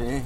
Sí.